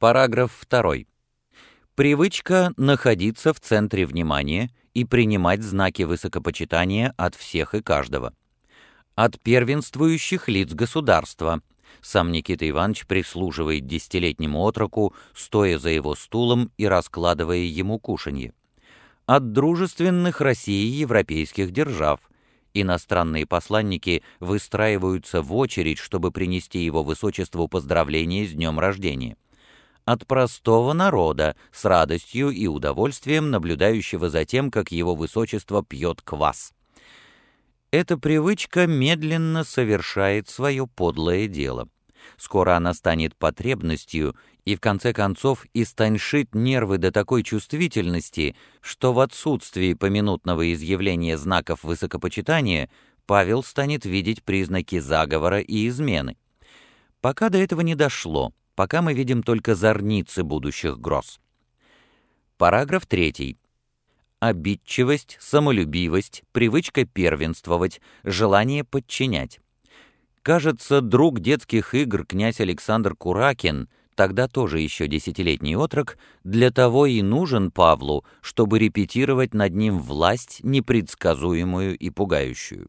Параграф 2. Привычка находиться в центре внимания и принимать знаки высокопочитания от всех и каждого. От первенствующих лиц государства. Сам Никита Иванович прислуживает десятилетнему отроку, стоя за его стулом и раскладывая ему кушанье. От дружественных России европейских держав. Иностранные посланники выстраиваются в очередь, чтобы принести его высочеству поздравления с днем рождения от простого народа, с радостью и удовольствием наблюдающего за тем, как его высочество пьет квас. Эта привычка медленно совершает свое подлое дело. Скоро она станет потребностью и в конце концов истоньшит нервы до такой чувствительности, что в отсутствии поминутного изъявления знаков высокопочитания Павел станет видеть признаки заговора и измены. Пока до этого не дошло, пока мы видим только зорницы будущих гроз. Параграф 3. Обидчивость, самолюбивость, привычка первенствовать, желание подчинять. Кажется, друг детских игр князь Александр Куракин, тогда тоже еще десятилетний отрок, для того и нужен Павлу, чтобы репетировать над ним власть непредсказуемую и пугающую.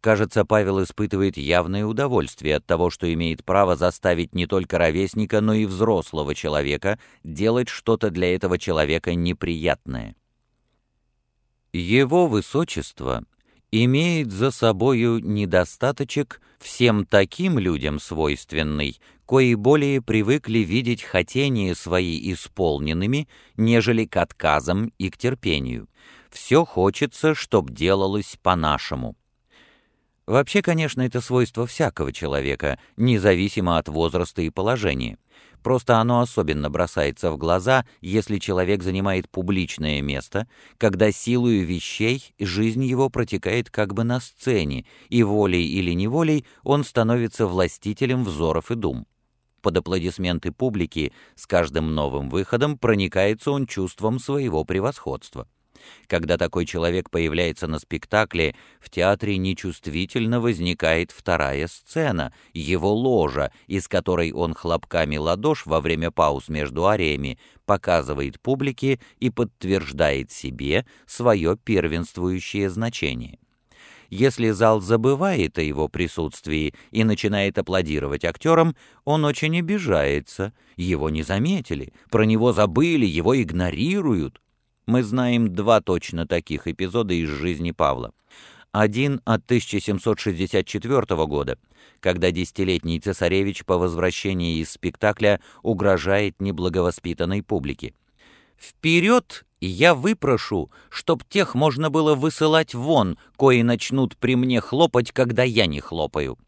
Кажется, Павел испытывает явное удовольствие от того, что имеет право заставить не только ровесника, но и взрослого человека делать что-то для этого человека неприятное. Его высочество имеет за собою недостаточек всем таким людям свойственный, кои более привыкли видеть хотения свои исполненными, нежели к отказам и к терпению. Все хочется, чтоб делалось по-нашему. Вообще, конечно, это свойство всякого человека, независимо от возраста и положения. Просто оно особенно бросается в глаза, если человек занимает публичное место, когда силою вещей жизнь его протекает как бы на сцене, и волей или неволей он становится властителем взоров и дум. Под аплодисменты публики с каждым новым выходом проникается он чувством своего превосходства. Когда такой человек появляется на спектакле, в театре нечувствительно возникает вторая сцена, его ложа, из которой он хлопками ладош во время пауз между ариями показывает публике и подтверждает себе свое первенствующее значение. Если зал забывает о его присутствии и начинает аплодировать актерам, он очень обижается. Его не заметили, про него забыли, его игнорируют. Мы знаем два точно таких эпизода из жизни Павла. Один от 1764 года, когда десятилетний цесаревич по возвращении из спектакля угрожает неблаговоспитанной публике. «Вперед я выпрошу, чтоб тех можно было высылать вон, кои начнут при мне хлопать, когда я не хлопаю».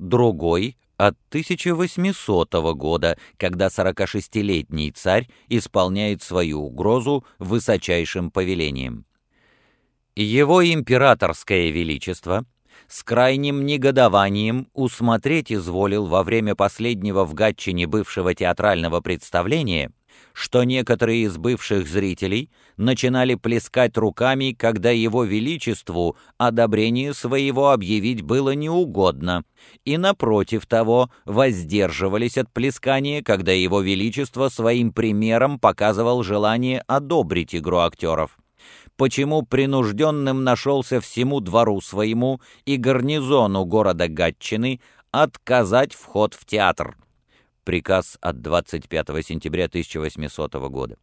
Другой от 1800 года, когда 46-летний царь исполняет свою угрозу высочайшим повелением. Его императорское величество с крайним негодованием усмотреть изволил во время последнего в Гатчине бывшего театрального представления что некоторые из бывших зрителей начинали плескать руками, когда его величеству одобрение своего объявить было неугодно, и, напротив того, воздерживались от плескания, когда его величество своим примером показывал желание одобрить игру актеров. Почему принужденным нашелся всему двору своему и гарнизону города Гатчины отказать вход в театр приказ от 25 сентября 1800 года.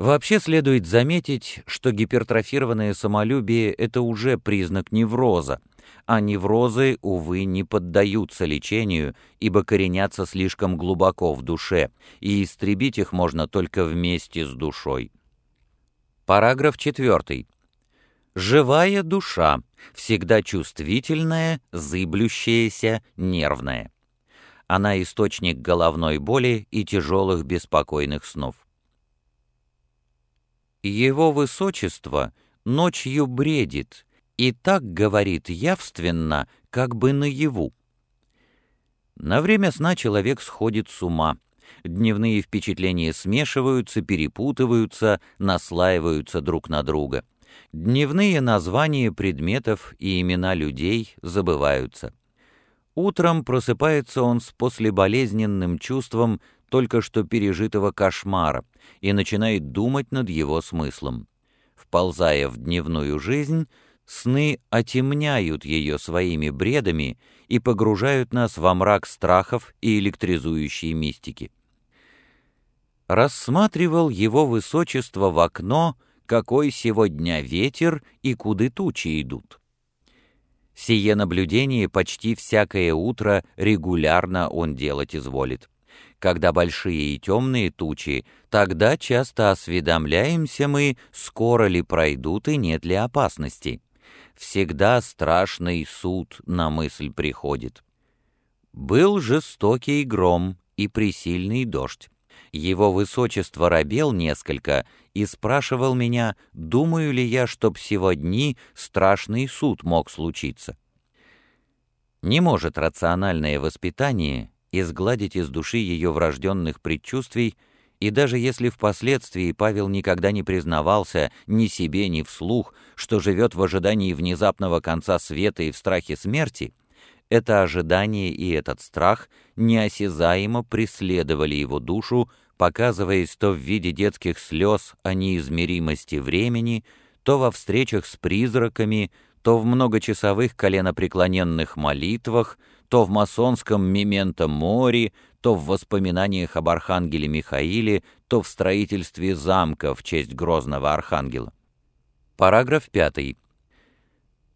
Вообще следует заметить, что гипертрофированное самолюбие – это уже признак невроза, а неврозы, увы, не поддаются лечению, ибо коренятся слишком глубоко в душе, и истребить их можно только вместе с душой. Параграф 4. Живая душа, всегда чувствительная, зыблющаяся, нервная. Она источник головной боли и тяжелых беспокойных снов. Его высочество ночью бредит и так говорит явственно, как бы наяву. На время сна человек сходит с ума. Дневные впечатления смешиваются, перепутываются, наслаиваются друг на друга. Дневные названия предметов и имена людей забываются. Утром просыпается он с послеболезненным чувством только что пережитого кошмара и начинает думать над его смыслом. Вползая в дневную жизнь, сны отемняют ее своими бредами и погружают нас во мрак страхов и электризующей мистики. Рассматривал его высочество в окно, какой сегодня ветер и куды тучи идут. Сие наблюдение почти всякое утро регулярно он делать изволит. Когда большие и темные тучи, тогда часто осведомляемся мы, скоро ли пройдут и нет ли опасности. Всегда страшный суд на мысль приходит. Был жестокий гром и пресильный дождь. Его высочество робел несколько и спрашивал меня, думаю ли я, чтоб сегодня страшный суд мог случиться. Не может рациональное воспитание изгладить из души ее врожденных предчувствий, и даже если впоследствии Павел никогда не признавался ни себе, ни вслух, что живет в ожидании внезапного конца света и в страхе смерти, это ожидание и этот страх неосязаемо преследовали его душу, показываясь то в виде детских слез о неизмеримости времени, то во встречах с призраками, то в многочасовых коленопреклоненных молитвах, то в масонском мементо мори, то в воспоминаниях об архангеле Михаиле, то в строительстве замка в честь грозного архангела. Параграф 5.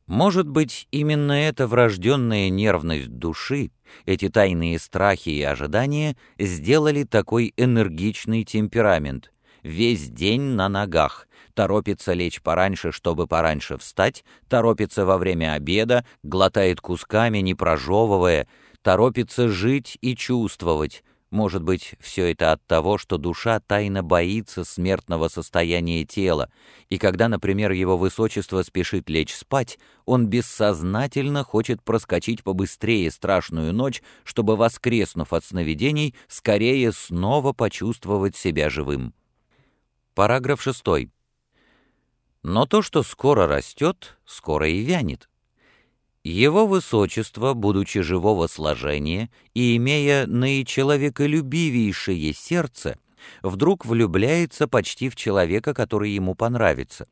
Может быть, именно эта врожденная нервность души, эти тайные страхи и ожидания сделали такой энергичный темперамент, весь день на ногах, торопится лечь пораньше, чтобы пораньше встать, торопится во время обеда, глотает кусками, не прожевывая, торопится жить и чувствовать, может быть, все это от того, что душа тайно боится смертного состояния тела, и когда, например, его высочество спешит лечь спать, он бессознательно хочет проскочить побыстрее страшную ночь, чтобы, воскреснув от сновидений, скорее снова почувствовать себя живым. Параграф 6. Но то, что скоро растет, скоро и вянет. Его высочество, будучи живого сложения и имея наичеловеколюбивейшее сердце, вдруг влюбляется почти в человека, который ему понравится.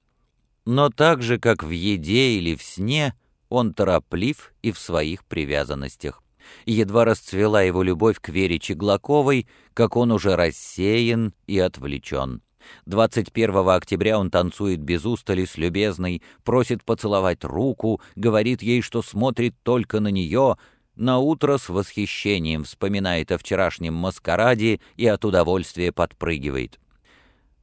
Но так же, как в еде или в сне, он тороплив и в своих привязанностях. Едва расцвела его любовь к Вере Чеглаковой, как он уже рассеян и отвлечен. 21 октября он танцует без устали с любезной, просит поцеловать руку, говорит ей, что смотрит только на нее, на утро с восхищением вспоминает о вчерашнем маскараде и от удовольствия подпрыгивает.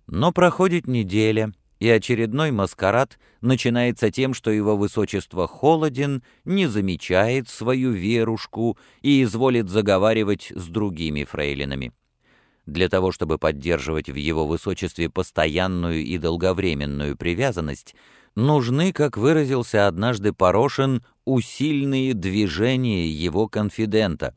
Но проходит неделя, и очередной маскарад начинается тем, что его высочество холоден, не замечает свою верушку и изволит заговаривать с другими фрейлинами. Для того, чтобы поддерживать в его высочестве постоянную и долговременную привязанность, нужны, как выразился однажды Порошин, усильные движения его конфидента.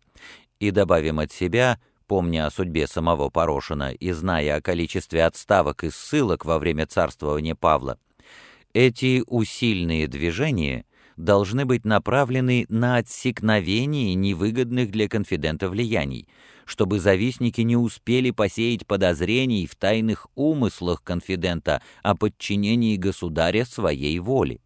И добавим от себя, помня о судьбе самого Порошина и зная о количестве отставок и ссылок во время царствования Павла, эти усильные движения должны быть направлены на отсекновение невыгодных для конфидента влияний – чтобы завистники не успели посеять подозрений в тайных умыслах конфидента о подчинении государя своей воле.